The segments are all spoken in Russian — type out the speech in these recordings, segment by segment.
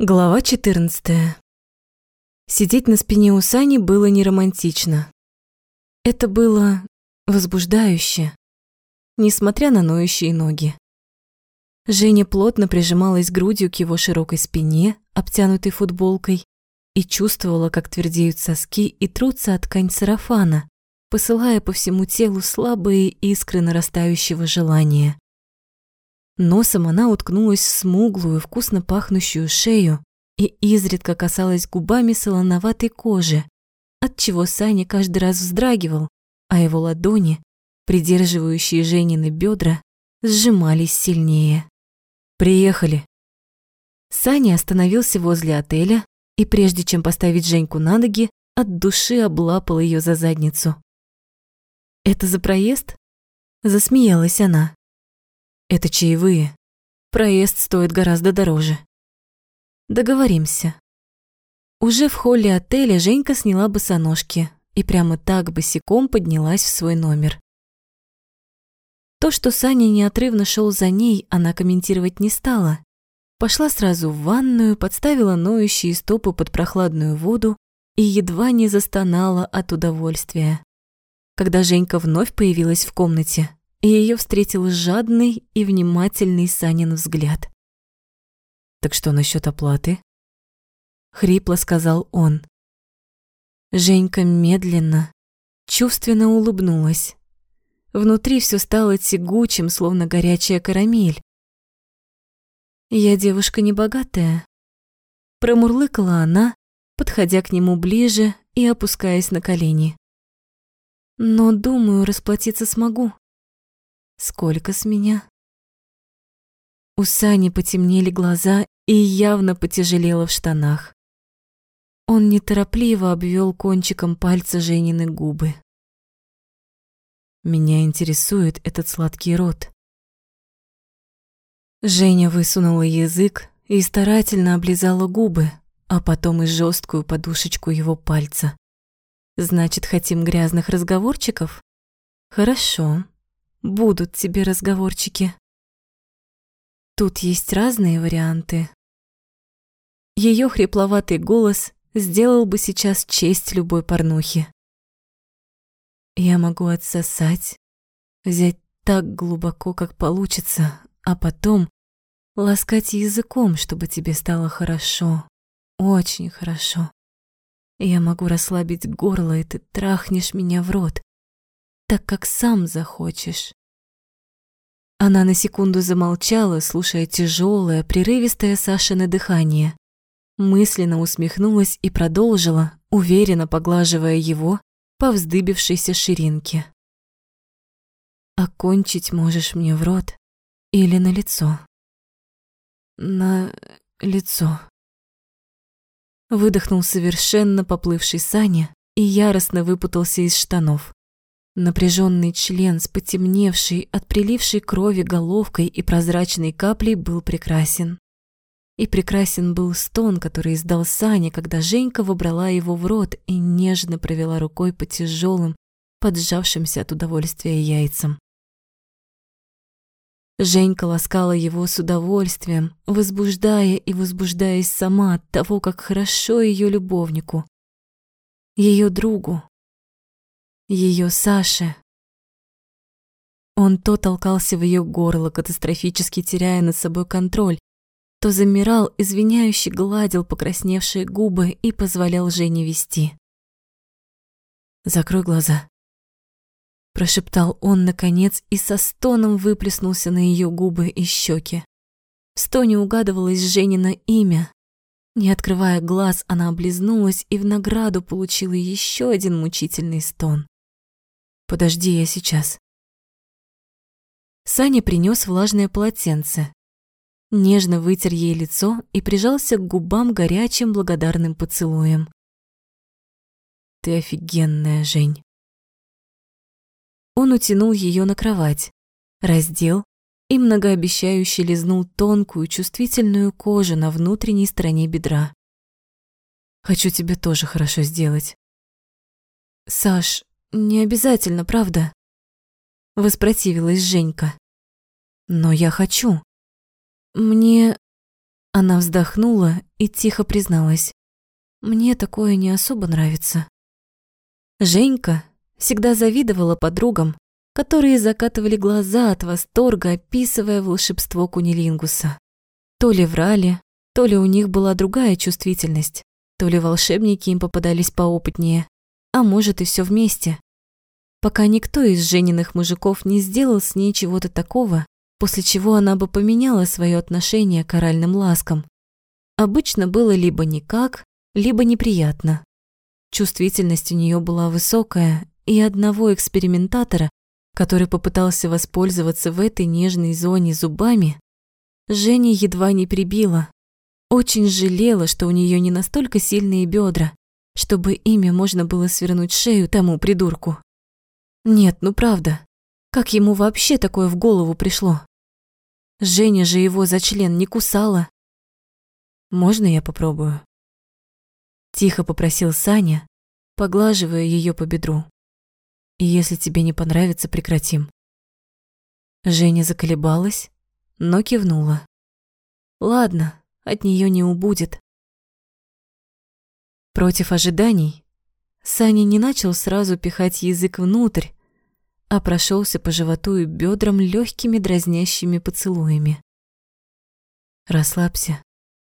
Глава 14. Сидеть на спине у Сани было не романтично. Это было возбуждающе, несмотря на ноющие ноги. Женя плотно прижималась грудью к его широкой спине, обтянутой футболкой, и чувствовала, как твердеют соски и трутся от ткань сарафана, посылая по всему телу слабые искры нарастающего желания. Носом она уткнулась в смуглую, вкусно пахнущую шею и изредка касалась губами солоноватой кожи, отчего Саня каждый раз вздрагивал, а его ладони, придерживающие Женины бедра, сжимались сильнее. «Приехали». Саня остановился возле отеля и, прежде чем поставить Женьку на ноги, от души облапал ее за задницу. «Это за проезд?» Засмеялась она. Это чаевые. Проезд стоит гораздо дороже. Договоримся. Уже в холле отеля Женька сняла босоножки и прямо так босиком поднялась в свой номер. То, что Саня неотрывно шел за ней, она комментировать не стала. Пошла сразу в ванную, подставила ноющие стопы под прохладную воду и едва не застонала от удовольствия. Когда Женька вновь появилась в комнате, и ее встретил жадный и внимательный Санин взгляд. «Так что насчет оплаты?» Хрипло сказал он. Женька медленно, чувственно улыбнулась. Внутри все стало тягучим, словно горячая карамель. «Я девушка небогатая», — промурлыкала она, подходя к нему ближе и опускаясь на колени. «Но, думаю, расплатиться смогу». Сколько с меня? У Сани потемнели глаза и явно потяжелело в штанах. Он неторопливо обвел кончиком пальца Женины губы. Меня интересует этот сладкий рот. Женя высунула язык и старательно облизала губы, а потом и жесткую подушечку его пальца. Значит, хотим грязных разговорчиков? Хорошо. Будут тебе разговорчики. Тут есть разные варианты. Ее хрипловатый голос сделал бы сейчас честь любой порнухи. Я могу отсосать, взять так глубоко, как получится, а потом ласкать языком, чтобы тебе стало хорошо, очень хорошо. Я могу расслабить горло, и ты трахнешь меня в рот, так как сам захочешь. Она на секунду замолчала, слушая тяжелое, прерывистое Сашино дыхание. Мысленно усмехнулась и продолжила, уверенно поглаживая его по вздыбившейся ширинке. «Окончить можешь мне в рот или на лицо?» «На лицо». Выдохнул совершенно поплывший Саня и яростно выпутался из штанов. Напряженный член с потемневшей от прилившей крови головкой и прозрачной каплей был прекрасен. И прекрасен был стон, который издал Саня, когда Женька вобрала его в рот и нежно провела рукой по тяжелым, поджавшимся от удовольствия яйцам. Женька ласкала его с удовольствием, возбуждая и возбуждаясь сама от того, как хорошо ее любовнику, ее другу, ее Саше. Он то толкался в ее горло, катастрофически теряя над собой контроль, то замирал, извиняюще гладил покрасневшие губы и позволял Жене вести. «Закрой глаза», – прошептал он наконец и со стоном выплеснулся на ее губы и щеки. В стоне угадывалось Женина имя. Не открывая глаз, она облизнулась и в награду получила еще один мучительный стон. Подожди, я сейчас. Саня принес влажное полотенце. Нежно вытер ей лицо и прижался к губам горячим благодарным поцелуем. Ты офигенная, Жень. Он утянул ее на кровать, раздел и многообещающе лизнул тонкую чувствительную кожу на внутренней стороне бедра. Хочу тебе тоже хорошо сделать. Саш, «Не обязательно, правда?» Воспротивилась Женька. «Но я хочу. Мне...» Она вздохнула и тихо призналась. «Мне такое не особо нравится». Женька всегда завидовала подругам, которые закатывали глаза от восторга, описывая волшебство кунилингуса. То ли врали, то ли у них была другая чувствительность, то ли волшебники им попадались поопытнее, а может и все вместе. Пока никто из Жениных мужиков не сделал с ней чего-то такого, после чего она бы поменяла свое отношение к оральным ласкам. Обычно было либо никак, либо неприятно. Чувствительность у нее была высокая, и одного экспериментатора, который попытался воспользоваться в этой нежной зоне зубами, Женя едва не прибила. Очень жалела, что у нее не настолько сильные бедра, чтобы ими можно было свернуть шею тому придурку. Нет, ну правда, как ему вообще такое в голову пришло? Женя же его за член не кусала. «Можно я попробую?» Тихо попросил Саня, поглаживая ее по бедру. «И если тебе не понравится, прекратим». Женя заколебалась, но кивнула. Ладно, от нее не убудет. Против ожиданий Саня не начал сразу пихать язык внутрь, а прошелся по животу и бедрам легкими дразнящими поцелуями. «Расслабься»,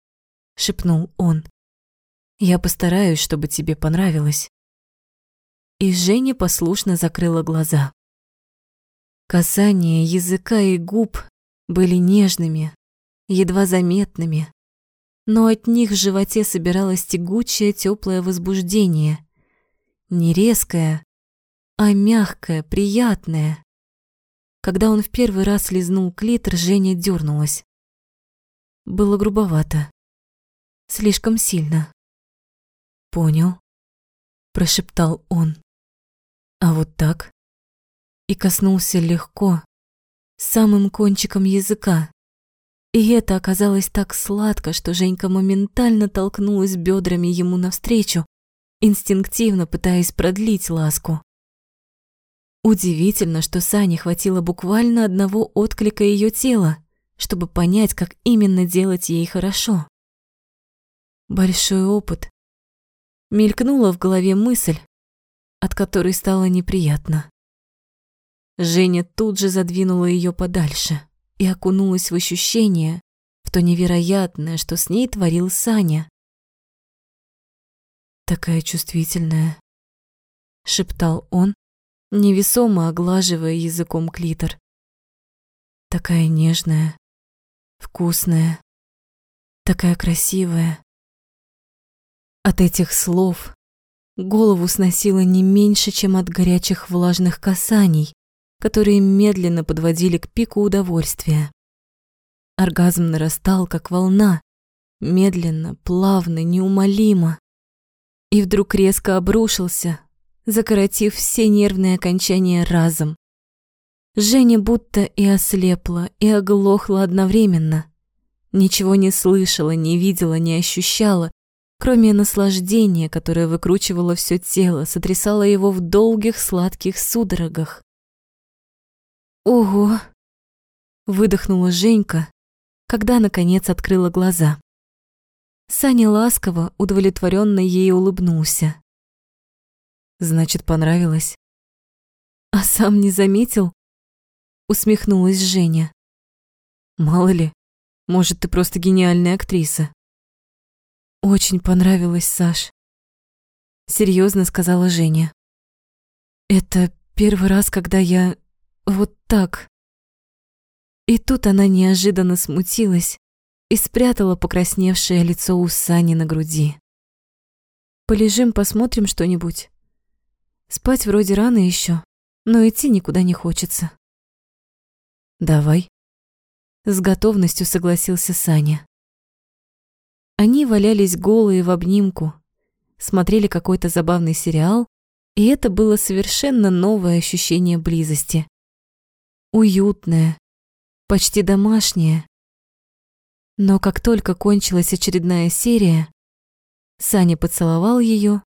— шепнул он. «Я постараюсь, чтобы тебе понравилось». И Женя послушно закрыла глаза. Касания языка и губ были нежными, едва заметными, но от них в животе собиралось тягучее теплое возбуждение, не резкое, а мягкое, приятное. Когда он в первый раз лизнул клитор, Женя дернулась. Было грубовато. Слишком сильно. «Понял», — прошептал он. «А вот так?» И коснулся легко, самым кончиком языка. И это оказалось так сладко, что Женька моментально толкнулась бедрами ему навстречу, инстинктивно пытаясь продлить ласку. Удивительно, что Сане хватило буквально одного отклика ее тела, чтобы понять, как именно делать ей хорошо. Большой опыт. Мелькнула в голове мысль, от которой стало неприятно. Женя тут же задвинула ее подальше и окунулась в ощущение, в то невероятное, что с ней творил Саня. «Такая чувствительная», — шептал он, невесомо оглаживая языком клитор. «Такая нежная, вкусная, такая красивая». От этих слов голову сносило не меньше, чем от горячих влажных касаний, которые медленно подводили к пику удовольствия. Оргазм нарастал, как волна, медленно, плавно, неумолимо. И вдруг резко обрушился, закоротив все нервные окончания разом. Женя будто и ослепла, и оглохла одновременно. Ничего не слышала, не видела, не ощущала, кроме наслаждения, которое выкручивало все тело, сотрясало его в долгих сладких судорогах. «Ого!» — выдохнула Женька, когда, наконец, открыла глаза. Саня ласково, удовлетворенно ей улыбнулся. «Значит, понравилось?» «А сам не заметил?» — усмехнулась Женя. «Мало ли, может, ты просто гениальная актриса». «Очень понравилось, Саш», — серьезно сказала Женя. «Это первый раз, когда я вот так. И тут она неожиданно смутилась и спрятала покрасневшее лицо у Сани на груди. «Полежим, посмотрим что-нибудь. Спать вроде рано еще, но идти никуда не хочется». «Давай», — с готовностью согласился Саня. Они валялись голые в обнимку, смотрели какой-то забавный сериал, и это было совершенно новое ощущение близости уютная, почти домашняя. Но как только кончилась очередная серия, Саня поцеловал ее,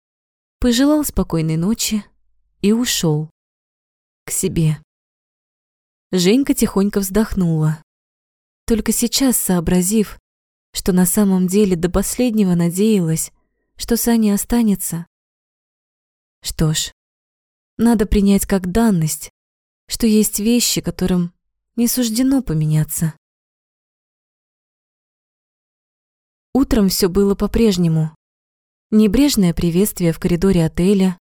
пожелал спокойной ночи и ушел к себе. Женька тихонько вздохнула, только сейчас сообразив, что на самом деле до последнего надеялась, что Саня останется. Что ж, надо принять как данность, что есть вещи, которым не суждено поменяться. Утром все было по-прежнему. Небрежное приветствие в коридоре отеля,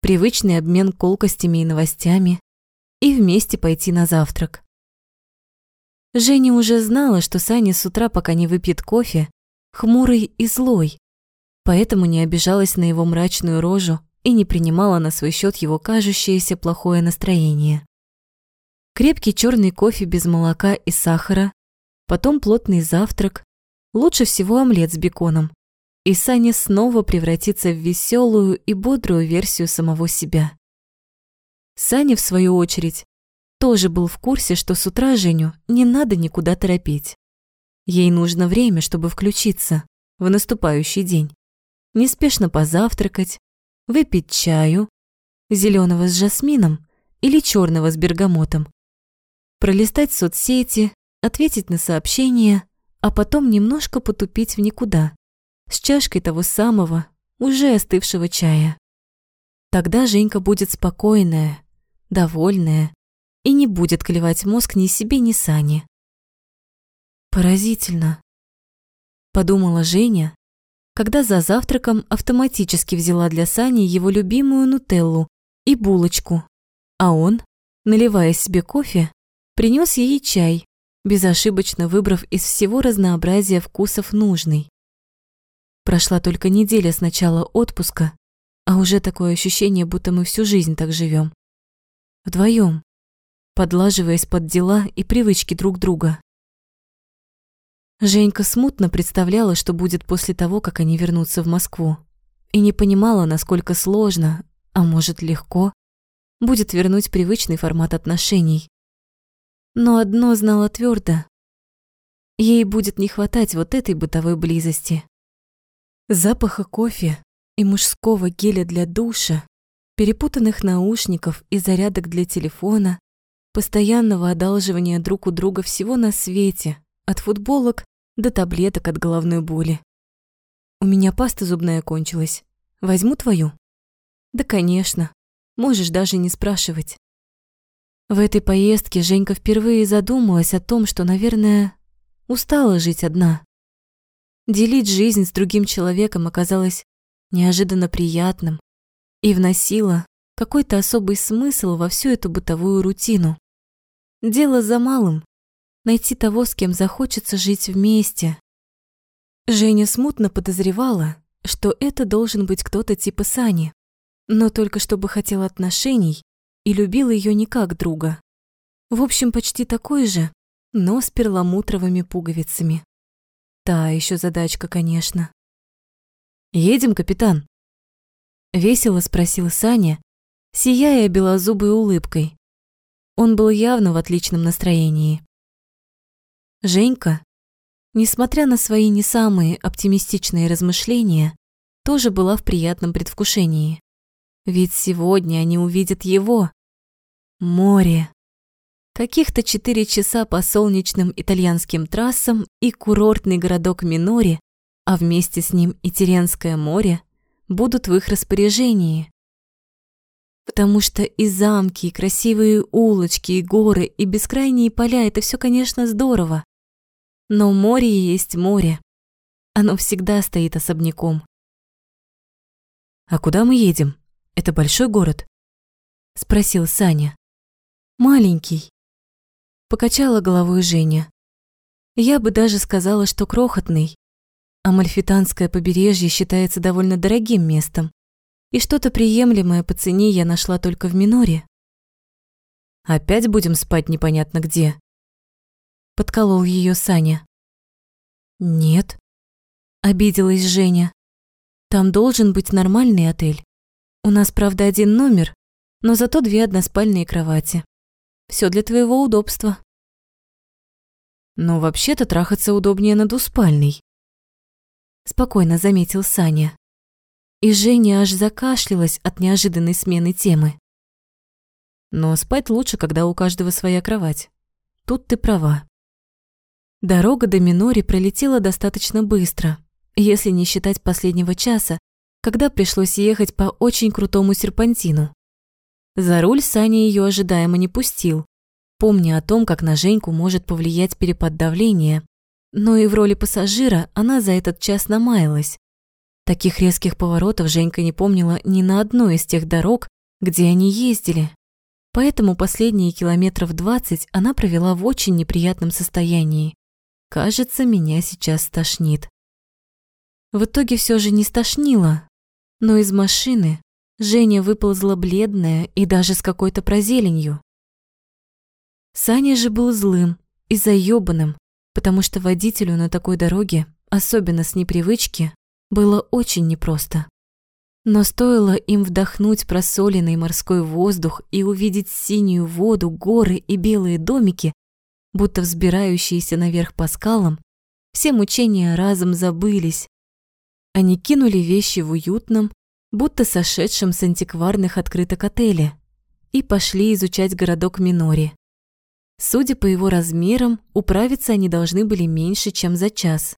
привычный обмен колкостями и новостями и вместе пойти на завтрак. Женя уже знала, что Саня с утра, пока не выпьет кофе, хмурый и злой, поэтому не обижалась на его мрачную рожу и не принимала на свой счет его кажущееся плохое настроение. Крепкий черный кофе без молока и сахара, потом плотный завтрак, лучше всего омлет с беконом, и Саня снова превратится в веселую и бодрую версию самого себя. Саня, в свою очередь, тоже был в курсе, что с утра Женю не надо никуда торопить. Ей нужно время, чтобы включиться в наступающий день. Неспешно позавтракать, выпить чаю, зеленого с жасмином или черного с бергамотом, пролистать соцсети, ответить на сообщения, а потом немножко потупить в никуда с чашкой того самого, уже остывшего чая. Тогда Женька будет спокойная, довольная и не будет клевать мозг ни себе, ни Сане. Поразительно, подумала Женя, когда за завтраком автоматически взяла для Сани его любимую нутеллу и булочку, а он, наливая себе кофе, принес ей чай, безошибочно выбрав из всего разнообразия вкусов нужный. Прошла только неделя с начала отпуска, а уже такое ощущение, будто мы всю жизнь так живем. Вдвоем, подлаживаясь под дела и привычки друг друга. Женька смутно представляла, что будет после того, как они вернутся в Москву, и не понимала, насколько сложно, а может легко, будет вернуть привычный формат отношений. Но одно знала твердо: ей будет не хватать вот этой бытовой близости. Запаха кофе и мужского геля для душа, перепутанных наушников и зарядок для телефона, постоянного одалживания друг у друга всего на свете, от футболок до таблеток от головной боли. У меня паста зубная кончилась. Возьму твою? Да, конечно. Можешь даже не спрашивать. В этой поездке Женька впервые задумалась о том, что, наверное, устала жить одна. Делить жизнь с другим человеком оказалось неожиданно приятным и вносило какой-то особый смысл во всю эту бытовую рутину. Дело за малым – найти того, с кем захочется жить вместе. Женя смутно подозревала, что это должен быть кто-то типа Сани, но только чтобы хотел отношений и любил ее не как друга. В общем, почти такой же, но с перламутровыми пуговицами. Та еще задачка, конечно. «Едем, капитан?» Весело спросил Саня, сияя белозубой улыбкой. Он был явно в отличном настроении. Женька, несмотря на свои не самые оптимистичные размышления, тоже была в приятном предвкушении. Ведь сегодня они увидят его. Море. Каких-то четыре часа по солнечным итальянским трассам и курортный городок Минори, а вместе с ним и Теренское море, будут в их распоряжении. Потому что и замки, и красивые улочки, и горы, и бескрайние поля – это все, конечно, здорово. Но море есть море. Оно всегда стоит особняком. «А куда мы едем? Это большой город?» – спросил Саня. «Маленький. Покачала головой Женя. Я бы даже сказала, что крохотный. Амальфитанское побережье считается довольно дорогим местом, и что-то приемлемое по цене я нашла только в Миноре. Опять будем спать непонятно где. Подколол ее Саня. Нет, обиделась Женя. Там должен быть нормальный отель. У нас, правда, один номер, но зато две односпальные кровати. Все для твоего удобства. Но вообще-то трахаться удобнее на двуспальной. Спокойно заметил Саня. И Женя аж закашлялась от неожиданной смены темы. Но спать лучше, когда у каждого своя кровать. Тут ты права. Дорога до Минори пролетела достаточно быстро, если не считать последнего часа, когда пришлось ехать по очень крутому серпантину. За руль Саня ее ожидаемо не пустил, помня о том, как на Женьку может повлиять перепад давления, но и в роли пассажира она за этот час намаялась. Таких резких поворотов Женька не помнила ни на одной из тех дорог, где они ездили. Поэтому последние километров двадцать она провела в очень неприятном состоянии. Кажется, меня сейчас стошнит. В итоге все же не стошнило, но из машины Женя выползла бледная и даже с какой-то прозеленью. Саня же был злым и заёбанным, потому что водителю на такой дороге, особенно с непривычки, было очень непросто. Но стоило им вдохнуть просоленный морской воздух и увидеть синюю воду, горы и белые домики, будто взбирающиеся наверх по скалам, все мучения разом забылись. Они кинули вещи в уютном, будто сошедшем с антикварных открыток отеле, и пошли изучать городок Минори. Судя по его размерам, управиться они должны были меньше, чем за час.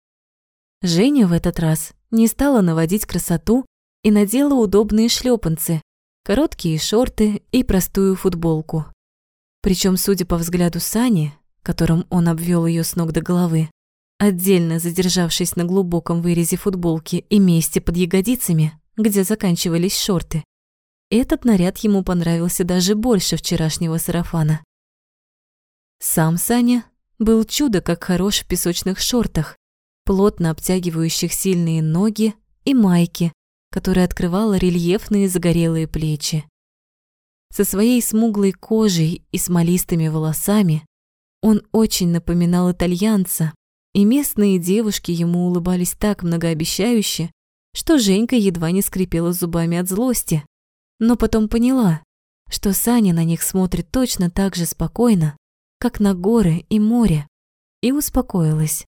Женя в этот раз не стала наводить красоту и надела удобные шлепанцы, короткие шорты и простую футболку. Причем, судя по взгляду Сани, которым он обвел ее с ног до головы, отдельно задержавшись на глубоком вырезе футболки и месте под ягодицами, где заканчивались шорты, этот наряд ему понравился даже больше вчерашнего сарафана. Сам Саня был чудо как хорош в песочных шортах, плотно обтягивающих сильные ноги и майки, которая открывала рельефные загорелые плечи. Со своей смуглой кожей и смолистыми волосами он очень напоминал итальянца, и местные девушки ему улыбались так многообещающе, что Женька едва не скрипела зубами от злости, но потом поняла, что Саня на них смотрит точно так же спокойно, как на горы и море, и успокоилась.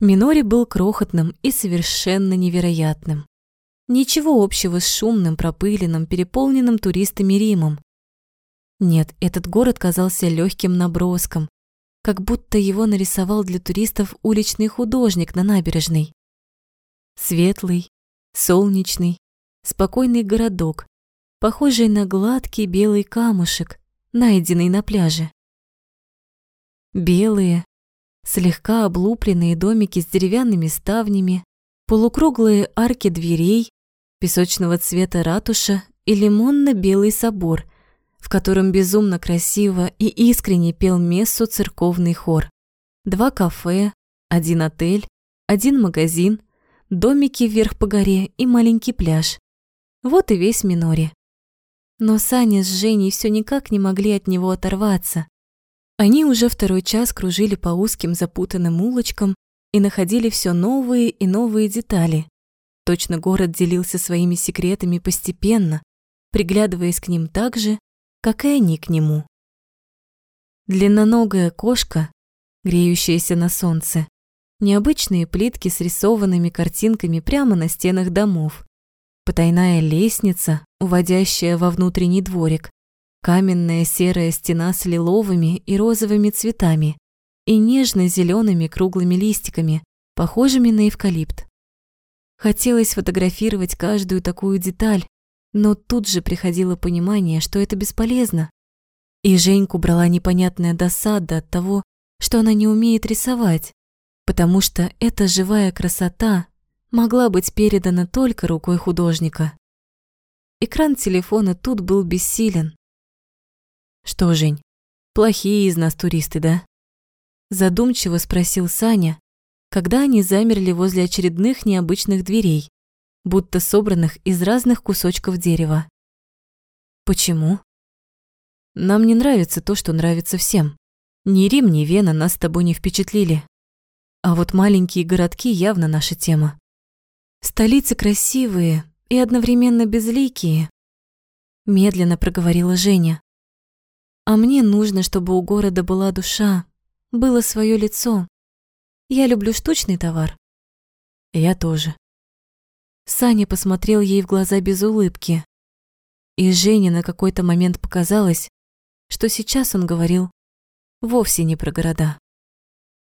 Минори был крохотным и совершенно невероятным. Ничего общего с шумным, пропыленным, переполненным туристами Римом. Нет, этот город казался легким наброском, как будто его нарисовал для туристов уличный художник на набережной. Светлый, солнечный, спокойный городок, похожий на гладкий белый камушек, найденный на пляже. Белые, слегка облупленные домики с деревянными ставнями, полукруглые арки дверей, песочного цвета ратуша и лимонно-белый собор, в котором безумно красиво и искренне пел мессу церковный хор. Два кафе, один отель, один магазин, домики вверх по горе и маленький пляж. Вот и весь Минори. Но Саня с Женей все никак не могли от него оторваться. Они уже второй час кружили по узким запутанным улочкам и находили все новые и новые детали, Точно город делился своими секретами постепенно, приглядываясь к ним так же, как и они к нему. Длинноногая кошка, греющаяся на солнце, необычные плитки с рисованными картинками прямо на стенах домов, потайная лестница, уводящая во внутренний дворик, каменная серая стена с лиловыми и розовыми цветами и нежно зелеными круглыми листиками, похожими на эвкалипт. Хотелось фотографировать каждую такую деталь, но тут же приходило понимание, что это бесполезно. И Женьку брала непонятная досада от того, что она не умеет рисовать, потому что эта живая красота могла быть передана только рукой художника. Экран телефона тут был бессилен. «Что, Жень, плохие из нас туристы, да?» Задумчиво спросил Саня, когда они замерли возле очередных необычных дверей, будто собранных из разных кусочков дерева. Почему? Нам не нравится то, что нравится всем. Ни Рим, ни Вена нас с тобой не впечатлили. А вот маленькие городки явно наша тема. Столицы красивые и одновременно безликие, медленно проговорила Женя. А мне нужно, чтобы у города была душа, было свое лицо, я люблю штучный товар. Я тоже. Саня посмотрел ей в глаза без улыбки. И Жене на какой-то момент показалось, что сейчас он говорил вовсе не про города.